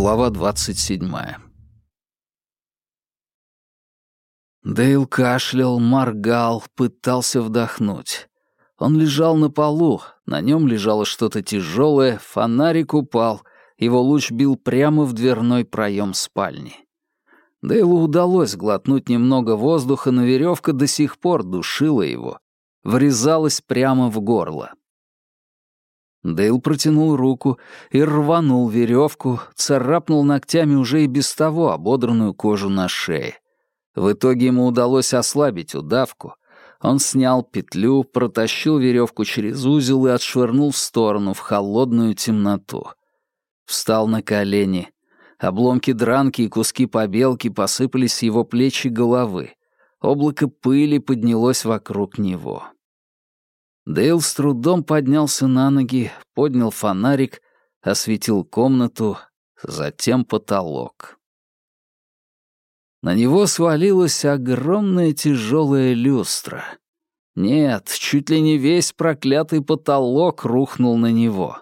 Глава 27. Дейл кашлял, моргал, пытался вдохнуть. Он лежал на полу, на нем лежало что-то тяжелое, фонарик упал, его луч бил прямо в дверной проем спальни. Дейлу удалось глотнуть немного воздуха, но веревка до сих пор душила его, врезалась прямо в горло. Дейл протянул руку и рванул веревку, царапнул ногтями уже и без того ободранную кожу на шее. В итоге ему удалось ослабить удавку. Он снял петлю, протащил веревку через узел и отшвырнул в сторону, в холодную темноту. Встал на колени. Обломки дранки и куски побелки посыпались с его плеч и головы. Облако пыли поднялось вокруг него. Дейл с трудом поднялся на ноги, поднял фонарик, осветил комнату, затем потолок. На него свалилась огромная тяжелая люстра. Нет, чуть ли не весь проклятый потолок рухнул на него.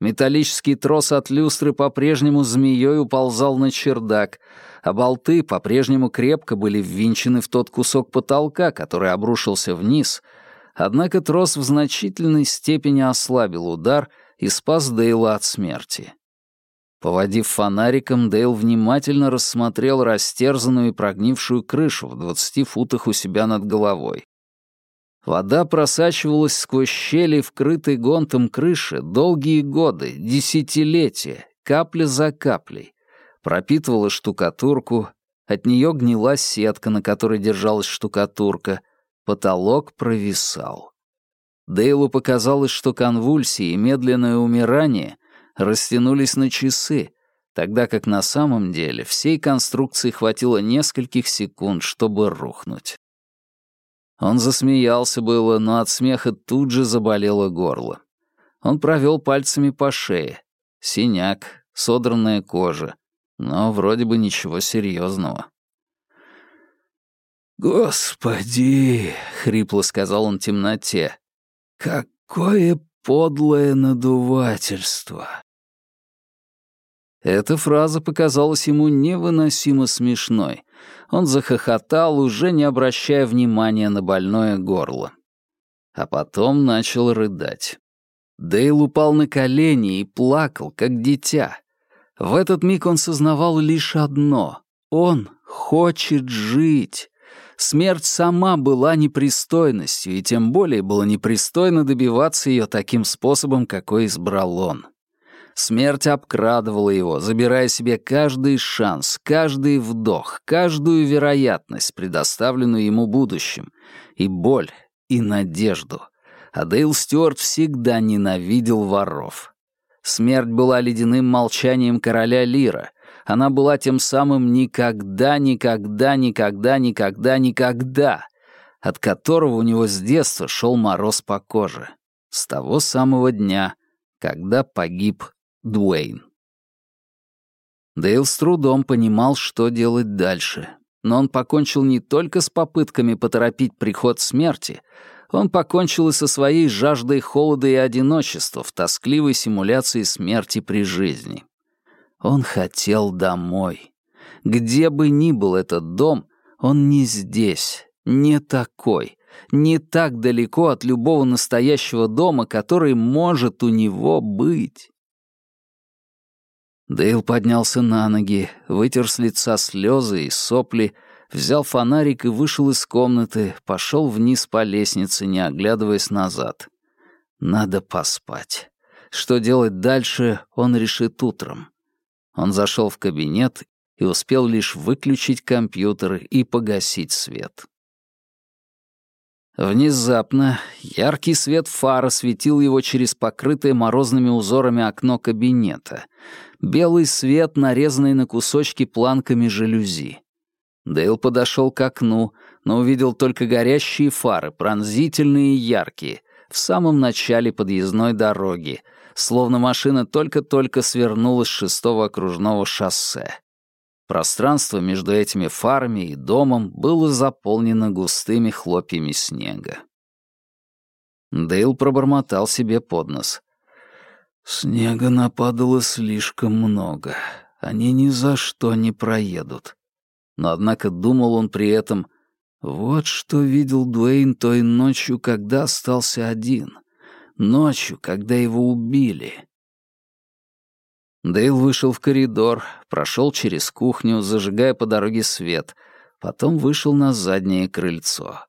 Металлический трос от люстры по-прежнему змеей уползал на чердак, а болты по-прежнему крепко были ввинчены в тот кусок потолка, который обрушился вниз — Однако трос в значительной степени ослабил удар и спас Дейла от смерти. Поводив фонариком, Дейл внимательно рассмотрел растерзанную и прогнившую крышу в двадцати футах у себя над головой. Вода просачивалась сквозь щели, вкрытой гонтом крыши, долгие годы, десятилетия, капля за каплей. Пропитывала штукатурку, от нее гнила сетка, на которой держалась штукатурка, Потолок провисал. Дейлу показалось, что конвульсии и медленное умирание растянулись на часы, тогда как на самом деле всей конструкции хватило нескольких секунд, чтобы рухнуть. Он засмеялся было, но от смеха тут же заболело горло. Он провел пальцами по шее. Синяк, содранная кожа. Но вроде бы ничего серьезного. «Господи!» — хрипло сказал он темноте. «Какое подлое надувательство!» Эта фраза показалась ему невыносимо смешной. Он захохотал, уже не обращая внимания на больное горло. А потом начал рыдать. Дейл упал на колени и плакал, как дитя. В этот миг он сознавал лишь одно — он хочет жить. Смерть сама была непристойностью, и тем более было непристойно добиваться ее таким способом, какой избрал он. Смерть обкрадывала его, забирая себе каждый шанс, каждый вдох, каждую вероятность, предоставленную ему будущим, и боль, и надежду. А Дейл Стюарт всегда ненавидел воров. Смерть была ледяным молчанием короля Лира — она была тем самым «никогда, никогда, никогда, никогда, никогда», от которого у него с детства шел мороз по коже. С того самого дня, когда погиб Дуэйн. Дейл с трудом понимал, что делать дальше. Но он покончил не только с попытками поторопить приход смерти, он покончил и со своей жаждой холода и одиночества в тоскливой симуляции смерти при жизни. Он хотел домой. Где бы ни был этот дом, он не здесь, не такой, не так далеко от любого настоящего дома, который может у него быть. Дейл поднялся на ноги, вытер с лица слезы и сопли, взял фонарик и вышел из комнаты, пошел вниз по лестнице, не оглядываясь назад. Надо поспать. Что делать дальше, он решит утром. Он зашел в кабинет и успел лишь выключить компьютер и погасить свет. Внезапно яркий свет фара светил его через покрытое морозными узорами окно кабинета. Белый свет, нарезанный на кусочки планками жалюзи. Дейл подошел к окну, но увидел только горящие фары, пронзительные и яркие, в самом начале подъездной дороги, словно машина только-только свернула с шестого окружного шоссе. Пространство между этими фарами и домом было заполнено густыми хлопьями снега. Дейл пробормотал себе под нос. «Снега нападало слишком много. они ни за что не проедут. Но однако думал он при этом, вот что видел Дуэйн той ночью, когда остался один. Ночью, когда его убили. Дейл вышел в коридор, прошел через кухню, зажигая по дороге свет, потом вышел на заднее крыльцо.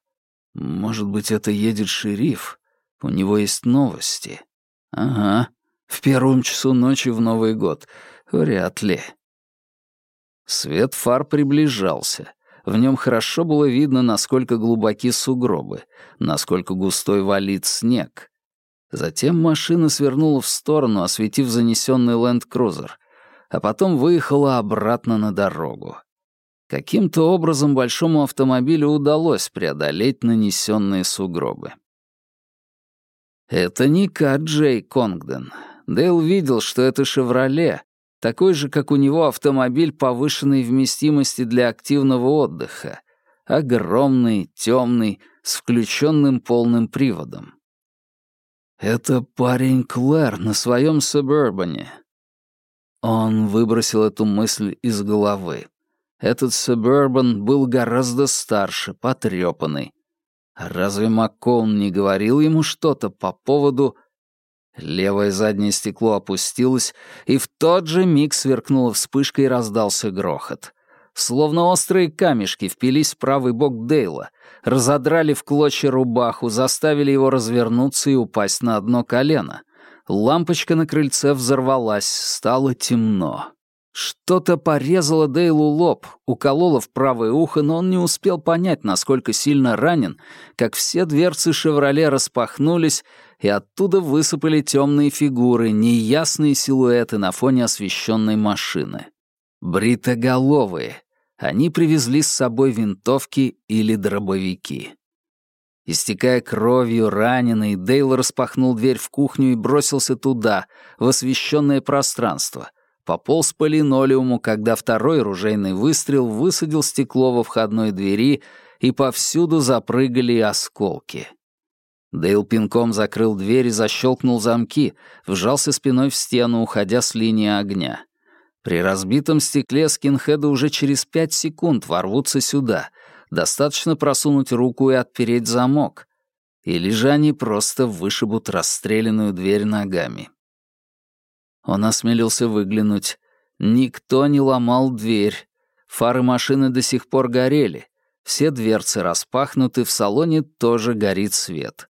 Может быть, это едет шериф? У него есть новости. Ага, в первом часу ночи в Новый год. Вряд ли. Свет фар приближался. В нем хорошо было видно, насколько глубоки сугробы, насколько густой валит снег. Затем машина свернула в сторону, осветив занесенный ленд-крузер, а потом выехала обратно на дорогу. Каким-то образом большому автомобилю удалось преодолеть нанесенные сугробы. Это не Кат Джей Конгден. Дейл видел, что это «Шевроле», такой же, как у него автомобиль повышенной вместимости для активного отдыха. Огромный, темный, с включенным полным приводом. Это парень Клэр на своем Сабербане. Он выбросил эту мысль из головы. Этот Сабербан был гораздо старше, потрепанный. Разве Маккоун не говорил ему что-то по поводу... Левое заднее стекло опустилось, и в тот же миг сверкнула вспышка и раздался грохот. Словно острые камешки впились в правый бок Дейла, разодрали в клочья рубаху, заставили его развернуться и упасть на одно колено. Лампочка на крыльце взорвалась, стало темно. Что-то порезало Дейлу лоб, укололо в правое ухо, но он не успел понять, насколько сильно ранен, как все дверцы «Шевроле» распахнулись, и оттуда высыпали темные фигуры, неясные силуэты на фоне освещенной машины. Бритоголовые. Они привезли с собой винтовки или дробовики. Истекая кровью, раненый, Дейл распахнул дверь в кухню и бросился туда, в освещенное пространство — пополз по линолеуму, когда второй ружейный выстрел высадил стекло во входной двери, и повсюду запрыгали осколки. Дейл пинком закрыл дверь и защелкнул замки, вжался спиной в стену, уходя с линии огня. При разбитом стекле скинхеды уже через пять секунд ворвутся сюда. Достаточно просунуть руку и отпереть замок. Или же они просто вышибут расстрелянную дверь ногами. Он осмелился выглянуть. Никто не ломал дверь. Фары машины до сих пор горели. Все дверцы распахнуты, в салоне тоже горит свет.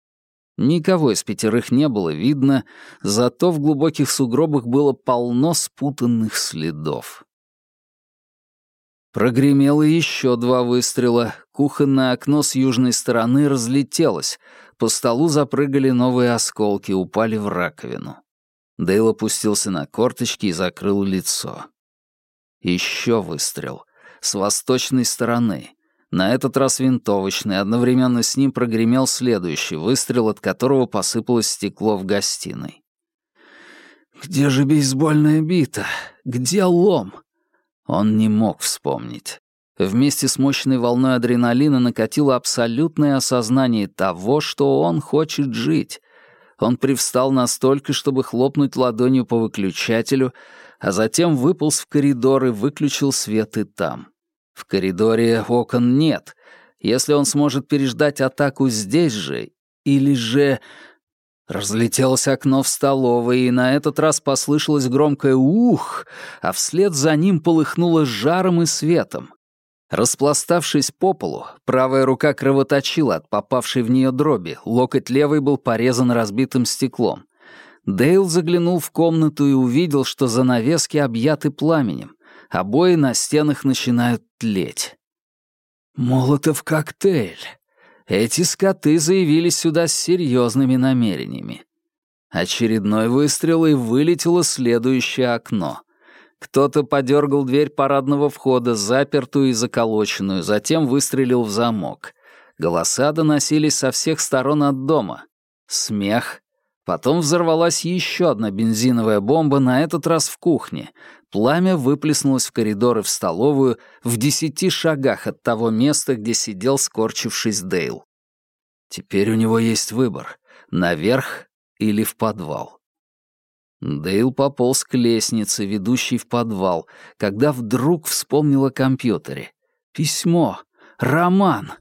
Никого из пятерых не было видно, зато в глубоких сугробах было полно спутанных следов. Прогремело еще два выстрела, кухонное окно с южной стороны разлетелось, по столу запрыгали новые осколки, упали в раковину. Дейл опустился на корточки и закрыл лицо. Еще выстрел. С восточной стороны. На этот раз винтовочный. Одновременно с ним прогремел следующий выстрел, от которого посыпалось стекло в гостиной. «Где же бейсбольная бита? Где лом?» Он не мог вспомнить. Вместе с мощной волной адреналина накатило абсолютное осознание того, что он хочет жить, он привстал настолько, чтобы хлопнуть ладонью по выключателю, а затем выполз в коридор и выключил свет и там. В коридоре окон нет. Если он сможет переждать атаку здесь же, или же... Разлетелось окно в столовой, и на этот раз послышалось громкое «ух», а вслед за ним полыхнуло жаром и светом. Распластавшись по полу, правая рука кровоточила от попавшей в нее дроби, локоть левой был порезан разбитым стеклом. Дейл заглянул в комнату и увидел, что занавески объяты пламенем, обои на стенах начинают тлеть. Молотов коктейль. Эти скоты заявились сюда с серьезными намерениями. Очередной выстрел и вылетело следующее окно — кто-то подергал дверь парадного входа, запертую и заколоченную, затем выстрелил в замок. Голоса доносились со всех сторон от дома. Смех. Потом взорвалась еще одна бензиновая бомба, на этот раз в кухне. Пламя выплеснулось в коридоры в столовую в десяти шагах от того места, где сидел, скорчившись Дейл. Теперь у него есть выбор — наверх или в подвал. Дейл пополз к лестнице, ведущей в подвал, когда вдруг вспомнил о компьютере. Письмо. Роман.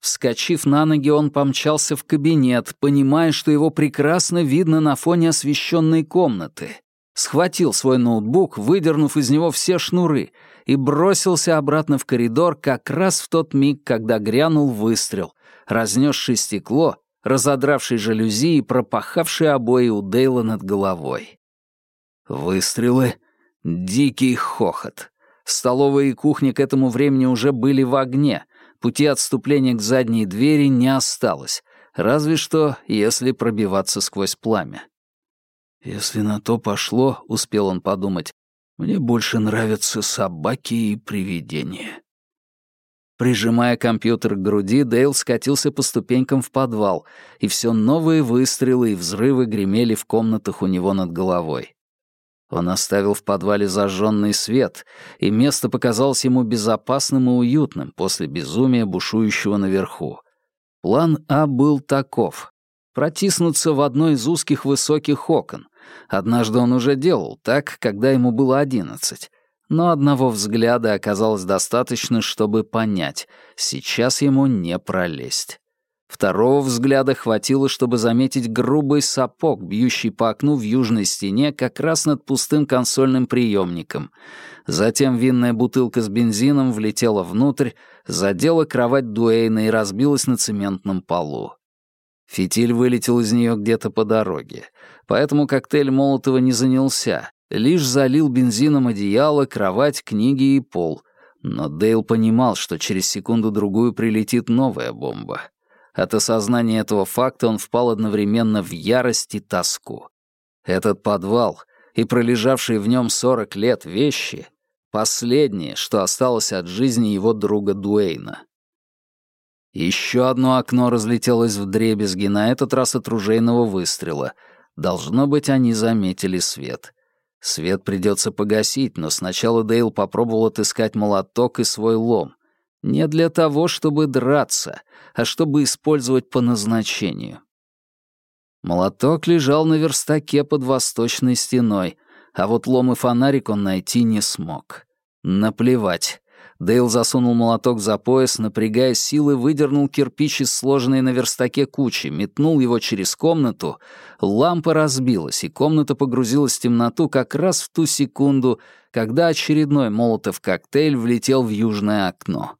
Вскочив на ноги, он помчался в кабинет, понимая, что его прекрасно видно на фоне освещенной комнаты. Схватил свой ноутбук, выдернув из него все шнуры, и бросился обратно в коридор как раз в тот миг, когда грянул выстрел, разнесший стекло, разодравший жалюзи и пропахавший обои у Дейла над головой. Выстрелы, дикий хохот. Столовая и кухня к этому времени уже были в огне, пути отступления к задней двери не осталось, разве что если пробиваться сквозь пламя. «Если на то пошло», — успел он подумать, «мне больше нравятся собаки и привидения». Прижимая компьютер к груди, Дейл скатился по ступенькам в подвал, и все новые выстрелы и взрывы гремели в комнатах у него над головой. Он оставил в подвале зажженный свет, и место показалось ему безопасным и уютным после безумия, бушующего наверху. План А был таков — протиснуться в одно из узких высоких окон. Однажды он уже делал так, когда ему было одиннадцать. Но одного взгляда оказалось достаточно, чтобы понять — сейчас ему не пролезть. Второго взгляда хватило, чтобы заметить грубый сапог, бьющий по окну в южной стене как раз над пустым консольным приемником. Затем винная бутылка с бензином влетела внутрь, задела кровать Дуэйна и разбилась на цементном полу. Фитиль вылетел из нее где-то по дороге, поэтому коктейль Молотова не занялся, лишь залил бензином одеяло, кровать, книги и пол. Но Дейл понимал, что через секунду-другую прилетит новая бомба. От осознания этого факта он впал одновременно в ярость и тоску. Этот подвал и пролежавшие в нем сорок лет вещи — последнее, что осталось от жизни его друга Дуэйна. Еще одно окно разлетелось в дребезги, на этот раз от ружейного выстрела. Должно быть, они заметили свет. Свет придется погасить, но сначала Дейл попробовал отыскать молоток и свой лом. Не для того, чтобы драться, а чтобы использовать по назначению. Молоток лежал на верстаке под восточной стеной, а вот лом и фонарик он найти не смог. Наплевать. Дейл засунул молоток за пояс, напрягая силы, выдернул кирпич из сложенной на верстаке кучи, метнул его через комнату. Лампа разбилась, и комната погрузилась в темноту как раз в ту секунду, когда очередной молотов коктейль влетел в южное окно.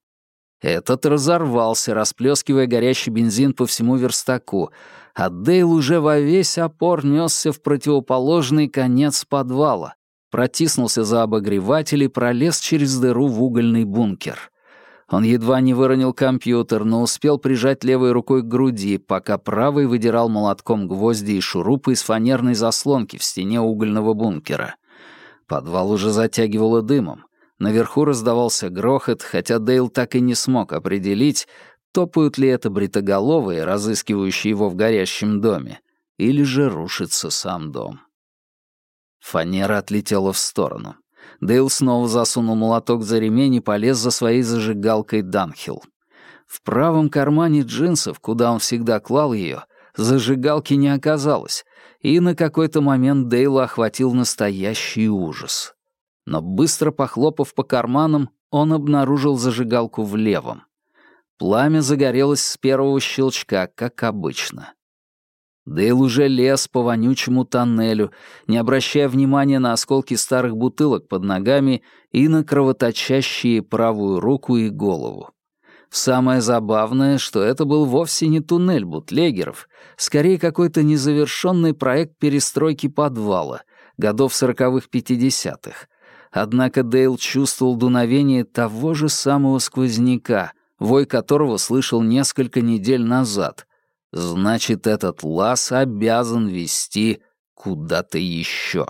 Этот разорвался, расплескивая горящий бензин по всему верстаку, а Дейл уже во весь опор несся в противоположный конец подвала, протиснулся за обогреватель и пролез через дыру в угольный бункер. Он едва не выронил компьютер, но успел прижать левой рукой к груди, пока правой выдирал молотком гвозди и шурупы из фанерной заслонки в стене угольного бункера. Подвал уже затягивало дымом. Наверху раздавался грохот, хотя Дейл так и не смог определить, топают ли это бритоголовые, разыскивающие его в горящем доме, или же рушится сам дом. Фанера отлетела в сторону. Дейл снова засунул молоток за ремень и полез за своей зажигалкой Данхилл. В правом кармане джинсов, куда он всегда клал ее, зажигалки не оказалось, и на какой-то момент Дейла охватил настоящий ужас но быстро похлопав по карманам, он обнаружил зажигалку в левом. Пламя загорелось с первого щелчка, как обычно. Дейл уже лез по вонючему тоннелю, не обращая внимания на осколки старых бутылок под ногами и на кровоточащие правую руку и голову. Самое забавное, что это был вовсе не туннель бутлегеров, скорее какой-то незавершенный проект перестройки подвала, годов сороковых-пятидесятых, Однако Дейл чувствовал дуновение того же самого сквозняка, вой которого слышал несколько недель назад. Значит, этот лаз обязан вести куда-то еще.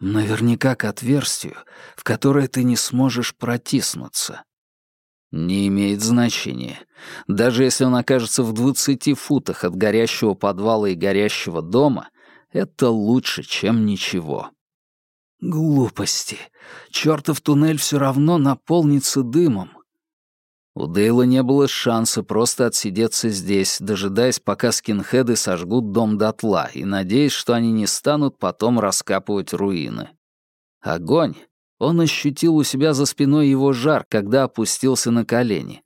Наверняка к отверстию, в которое ты не сможешь протиснуться. Не имеет значения. Даже если он окажется в двадцати футах от горящего подвала и горящего дома, это лучше, чем ничего. Глупости. Чёртов туннель все равно наполнится дымом. У Дейла не было шанса просто отсидеться здесь, дожидаясь, пока скинхеды сожгут дом дотла, и надеясь, что они не станут потом раскапывать руины. Огонь! Он ощутил у себя за спиной его жар, когда опустился на колени.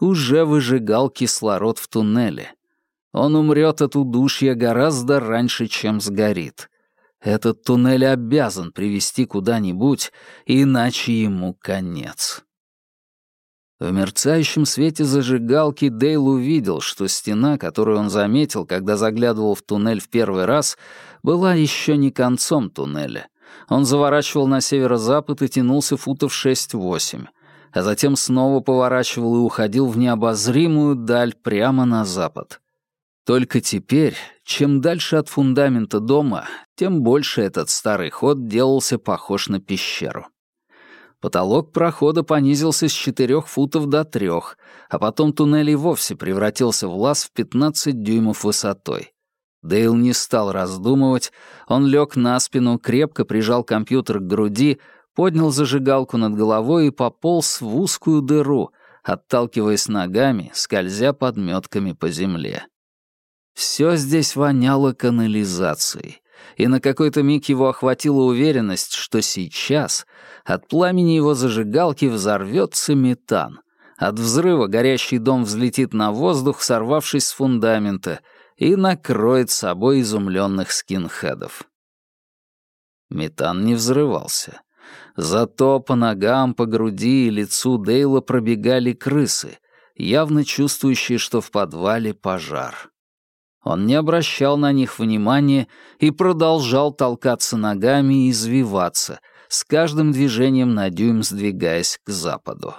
Уже выжигал кислород в туннеле. Он умрет от удушья гораздо раньше, чем сгорит. Этот туннель обязан привести куда-нибудь, иначе ему конец. В мерцающем свете зажигалки Дейл увидел, что стена, которую он заметил, когда заглядывал в туннель в первый раз, была еще не концом туннеля. Он заворачивал на северо-запад и тянулся футов 6-8, а затем снова поворачивал и уходил в необозримую даль прямо на запад. Только теперь, чем дальше от фундамента дома, тем больше этот старый ход делался похож на пещеру. Потолок прохода понизился с четырех футов до трех, а потом туннель и вовсе превратился в лаз в 15 дюймов высотой. Дейл не стал раздумывать, он лег на спину, крепко прижал компьютер к груди, поднял зажигалку над головой и пополз в узкую дыру, отталкиваясь ногами, скользя подметками по земле. Все здесь воняло канализацией и на какой-то миг его охватила уверенность, что сейчас от пламени его зажигалки взорвется метан. От взрыва горящий дом взлетит на воздух, сорвавшись с фундамента, и накроет собой изумленных скинхедов. Метан не взрывался. Зато по ногам, по груди и лицу Дейла пробегали крысы, явно чувствующие, что в подвале пожар. Он не обращал на них внимания и продолжал толкаться ногами и извиваться, с каждым движением на дюйм сдвигаясь к западу.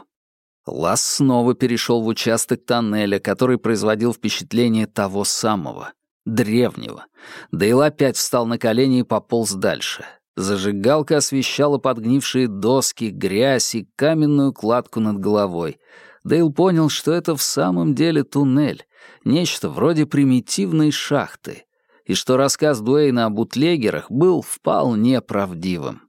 Лаз снова перешел в участок тоннеля, который производил впечатление того самого, древнего. Дейл опять встал на колени и пополз дальше. Зажигалка освещала подгнившие доски, грязь и каменную кладку над головой. Дейл понял, что это в самом деле туннель, нечто вроде примитивной шахты, и что рассказ Дуэйна о бутлегерах был вполне правдивым.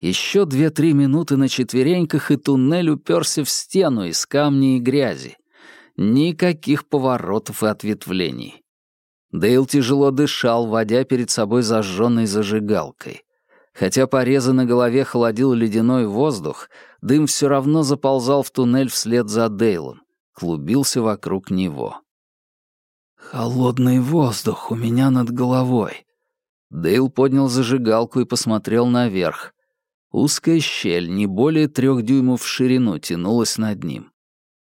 Еще две-три минуты на четвереньках, и туннель уперся в стену из камня и грязи. Никаких поворотов и ответвлений. Дейл тяжело дышал, водя перед собой зажженной зажигалкой. Хотя порезы на голове холодил ледяной воздух, дым все равно заползал в туннель вслед за Дейлом клубился вокруг него. «Холодный воздух у меня над головой». Дейл поднял зажигалку и посмотрел наверх. Узкая щель, не более трех дюймов в ширину, тянулась над ним.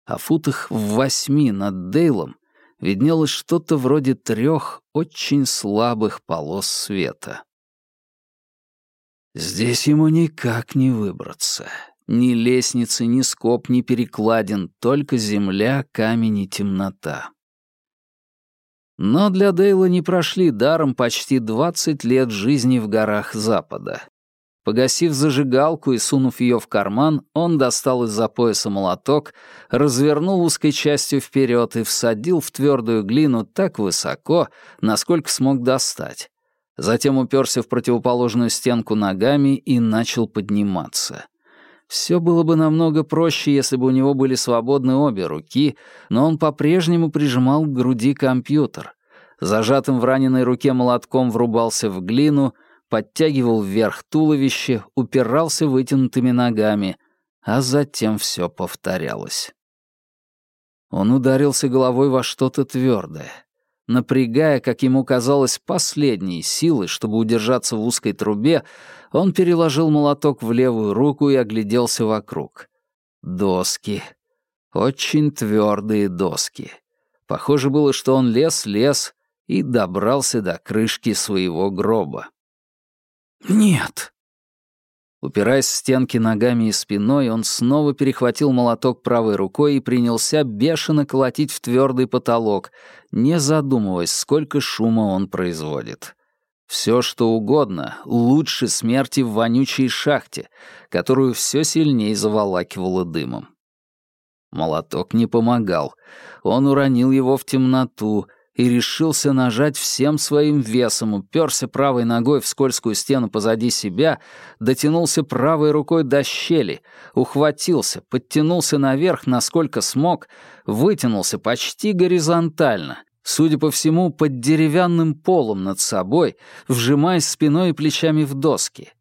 А футах в восьми над Дейлом виднелось что-то вроде трех очень слабых полос света. Здесь ему никак не выбраться. Ни лестницы, ни скоб, ни перекладин, только земля, камень и темнота. Но для Дейла не прошли даром почти 20 лет жизни в горах Запада. Погасив зажигалку и сунув ее в карман, он достал из-за пояса молоток, развернул узкой частью вперед и всадил в твердую глину так высоко, насколько смог достать. Затем уперся в противоположную стенку ногами и начал подниматься. Все было бы намного проще, если бы у него были свободны обе руки, но он по-прежнему прижимал к груди компьютер. Зажатым в раненой руке молотком врубался в глину, подтягивал вверх туловище, упирался вытянутыми ногами, а затем все повторялось. Он ударился головой во что-то твердое Напрягая, как ему казалось, последние силы, чтобы удержаться в узкой трубе, он переложил молоток в левую руку и огляделся вокруг. Доски. Очень твердые доски. Похоже было, что он лез-лез и добрался до крышки своего гроба. «Нет!» Упираясь в стенки ногами и спиной, он снова перехватил молоток правой рукой и принялся бешено колотить в твердый потолок, не задумываясь, сколько шума он производит. Все, что угодно, лучше смерти в вонючей шахте, которую все сильнее заволакивало дымом. Молоток не помогал. Он уронил его в темноту, и решился нажать всем своим весом, уперся правой ногой в скользкую стену позади себя, дотянулся правой рукой до щели, ухватился, подтянулся наверх, насколько смог, вытянулся почти горизонтально, судя по всему, под деревянным полом над собой, вжимаясь спиной и плечами в доски.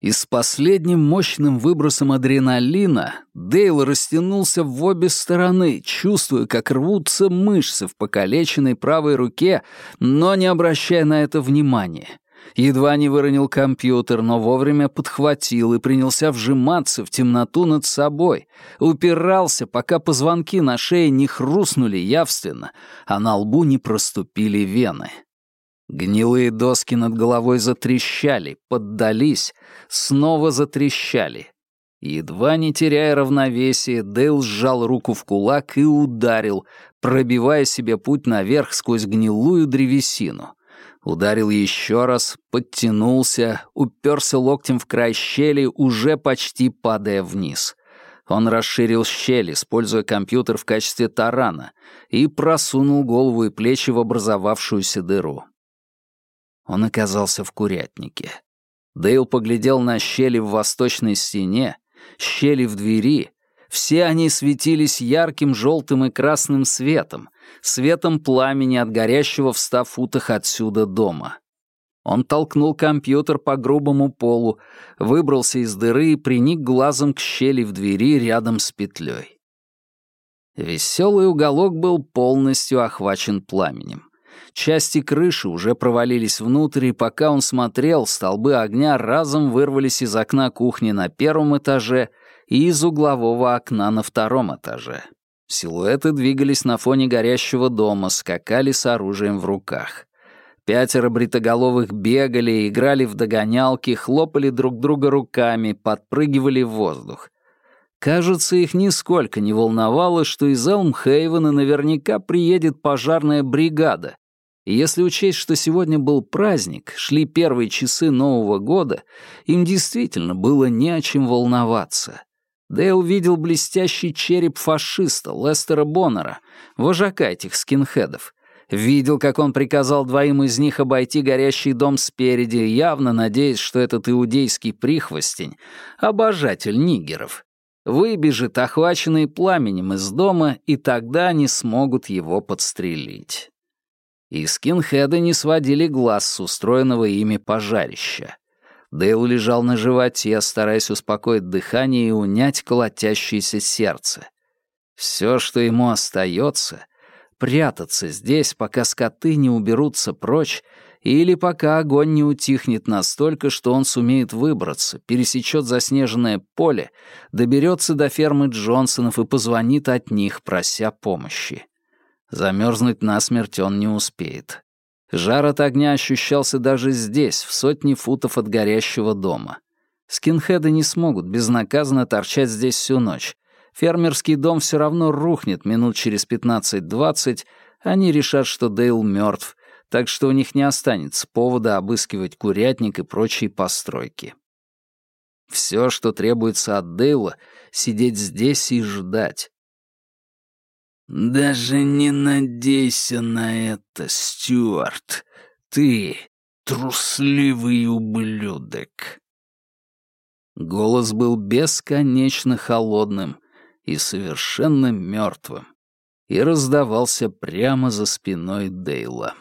И с последним мощным выбросом адреналина Дейл растянулся в обе стороны, чувствуя, как рвутся мышцы в покалеченной правой руке, но не обращая на это внимания. Едва не выронил компьютер, но вовремя подхватил и принялся вжиматься в темноту над собой. Упирался, пока позвонки на шее не хрустнули явственно, а на лбу не проступили вены. Гнилые доски над головой затрещали, поддались, снова затрещали. Едва не теряя равновесие, Дейл сжал руку в кулак и ударил, пробивая себе путь наверх сквозь гнилую древесину. Ударил еще раз, подтянулся, уперся локтем в край щели, уже почти падая вниз. Он расширил щель, используя компьютер в качестве тарана, и просунул голову и плечи в образовавшуюся дыру. Он оказался в курятнике. Дейл поглядел на щели в восточной стене, щели в двери. Все они светились ярким желтым и красным светом, светом пламени от горящего в ста футах отсюда дома. Он толкнул компьютер по грубому полу, выбрался из дыры и приник глазом к щели в двери рядом с петлей. Веселый уголок был полностью охвачен пламенем. Части крыши уже провалились внутрь, и пока он смотрел, столбы огня разом вырвались из окна кухни на первом этаже и из углового окна на втором этаже. Силуэты двигались на фоне горящего дома, скакали с оружием в руках. Пятеро бритоголовых бегали, играли в догонялки, хлопали друг друга руками, подпрыгивали в воздух. Кажется, их нисколько не волновало, что из Элмхейвена наверняка приедет пожарная бригада, и если учесть, что сегодня был праздник, шли первые часы Нового года, им действительно было не о чем волноваться. Дейл видел блестящий череп фашиста Лестера Боннера, вожака этих скинхедов. Видел, как он приказал двоим из них обойти горящий дом спереди, явно надеясь, что этот иудейский прихвостень — обожатель нигеров. Выбежит, охваченный пламенем из дома, и тогда они смогут его подстрелить и скинхеды не сводили глаз с устроенного ими пожарища. Дейл лежал на животе, стараясь успокоить дыхание и унять колотящееся сердце. Все, что ему остается, прятаться здесь, пока скоты не уберутся прочь, или пока огонь не утихнет настолько, что он сумеет выбраться, пересечет заснеженное поле, доберется до фермы Джонсонов и позвонит от них, прося помощи. Замерзнуть насмерть он не успеет. Жар от огня ощущался даже здесь, в сотни футов от горящего дома. Скинхеды не смогут безнаказанно торчать здесь всю ночь. Фермерский дом все равно рухнет минут через 15-20, они решат, что Дейл мертв, так что у них не останется повода обыскивать курятник и прочие постройки. Все, что требуется от Дейла, сидеть здесь и ждать. «Даже не надейся на это, Стюарт. Ты трусливый ублюдок». Голос был бесконечно холодным и совершенно мертвым и раздавался прямо за спиной Дейла.